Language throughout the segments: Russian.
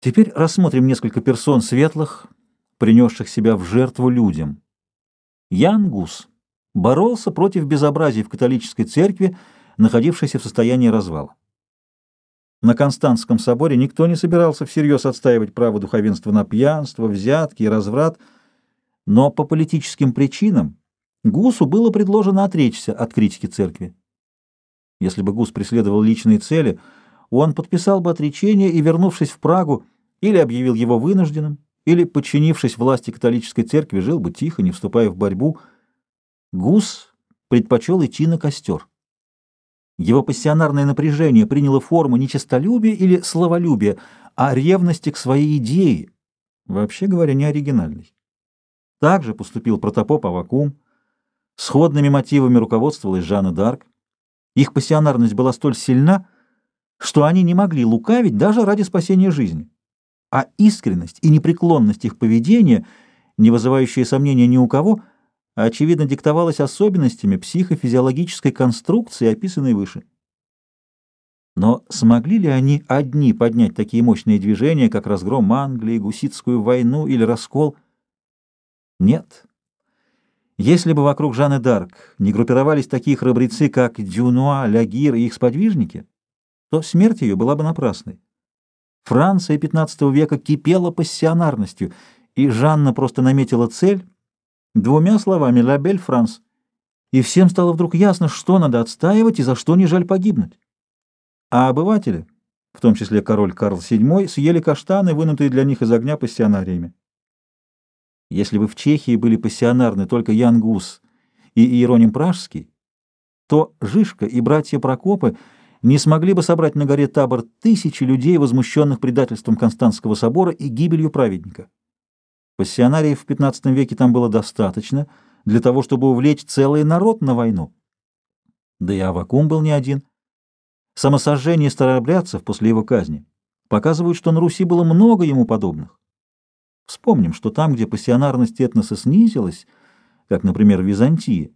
Теперь рассмотрим несколько персон светлых, принесших себя в жертву людям. Ян Гус боролся против безобразий в католической церкви, находившейся в состоянии развала. На Константском соборе никто не собирался всерьез отстаивать право духовенства на пьянство, взятки и разврат, но по политическим причинам Гусу было предложено отречься от критики церкви. Если бы Гус преследовал личные цели, он подписал бы отречение и, вернувшись в Прагу, или объявил его вынужденным, или, подчинившись власти католической церкви, жил бы тихо, не вступая в борьбу. Гус предпочел идти на костер. Его пассионарное напряжение приняло форму не честолюбия или словолюбия, а ревности к своей идее, вообще говоря, не оригинальной. Так же поступил протопоп Авакум. Сходными мотивами руководствовалась Жанна Д'Арк. Их пассионарность была столь сильна, что они не могли лукавить даже ради спасения жизни. А искренность и непреклонность их поведения, не вызывающие сомнения ни у кого, очевидно диктовалась особенностями психофизиологической конструкции, описанной выше. Но смогли ли они одни поднять такие мощные движения, как разгром Англии, Гуситскую войну или раскол? Нет. Если бы вокруг Жанны Д'Арк не группировались такие храбрецы, как Дюнуа, Лагир и их сподвижники, то смерть ее была бы напрасной. Франция XV века кипела пассионарностью, и Жанна просто наметила цель двумя словами «Лабель Франс», и всем стало вдруг ясно, что надо отстаивать и за что не жаль погибнуть. А обыватели, в том числе король Карл VII, съели каштаны, вынутые для них из огня пассионариями. Если бы в Чехии были пассионарны только Ян Гус и Иероним Пражский, то Жишка и братья Прокопы — не смогли бы собрать на горе табор тысячи людей, возмущенных предательством Константского собора и гибелью праведника. Пассионариев в XV веке там было достаточно для того, чтобы увлечь целый народ на войну. Да и Авакум был не один. Самосожжение старообрядцев после его казни показывают, что на Руси было много ему подобных. Вспомним, что там, где пассионарность этноса снизилась, как, например, в Византии,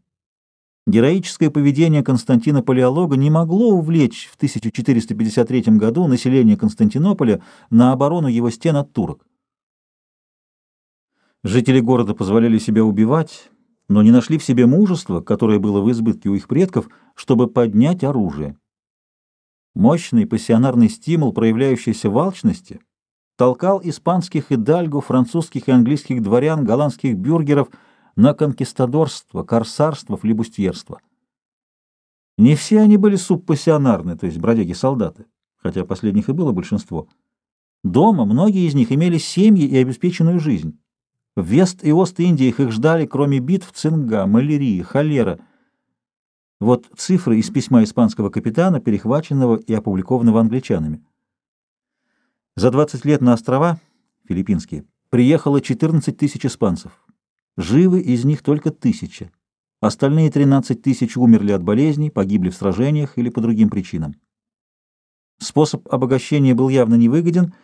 Героическое поведение Константина Палеолога не могло увлечь в 1453 году население Константинополя на оборону его стен от турок. Жители города позволяли себя убивать, но не нашли в себе мужества, которое было в избытке у их предков, чтобы поднять оружие. Мощный пассионарный стимул, проявляющийся в алчности, толкал испанских и дальгу, французских и английских дворян, голландских бюргеров – на конкистадорство, корсарство, флибустьерство. Не все они были субпассионарны, то есть бродяги-солдаты, хотя последних и было большинство. Дома многие из них имели семьи и обеспеченную жизнь. В Вест- и Ост-Индиях их ждали, кроме битв, цинга, малярии, холера. Вот цифры из письма испанского капитана, перехваченного и опубликованного англичанами. За 20 лет на острова, филиппинские, приехало 14 тысяч испанцев. Живы из них только тысяча. Остальные 13 тысяч умерли от болезней, погибли в сражениях или по другим причинам. Способ обогащения был явно невыгоден,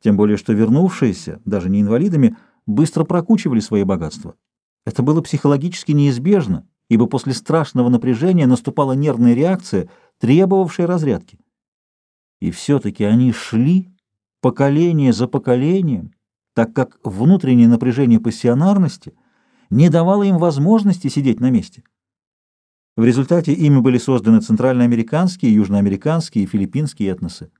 тем более что вернувшиеся, даже не инвалидами, быстро прокучивали свои богатства. Это было психологически неизбежно, ибо после страшного напряжения наступала нервная реакция, требовавшая разрядки. И все-таки они шли поколение за поколением, так как внутреннее напряжение пассионарности – не давало им возможности сидеть на месте. В результате ими были созданы центральноамериканские, южноамериканские и филиппинские этносы.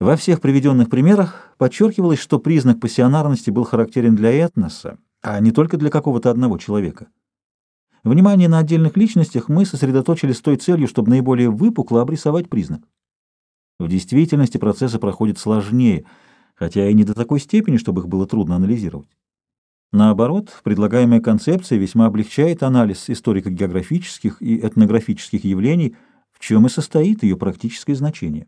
Во всех приведенных примерах подчеркивалось, что признак пассионарности был характерен для этноса, а не только для какого-то одного человека. Внимание на отдельных личностях мы сосредоточили с той целью, чтобы наиболее выпукло обрисовать признак. В действительности процессы проходят сложнее, хотя и не до такой степени, чтобы их было трудно анализировать. Наоборот, предлагаемая концепция весьма облегчает анализ историко-географических и этнографических явлений, в чем и состоит ее практическое значение.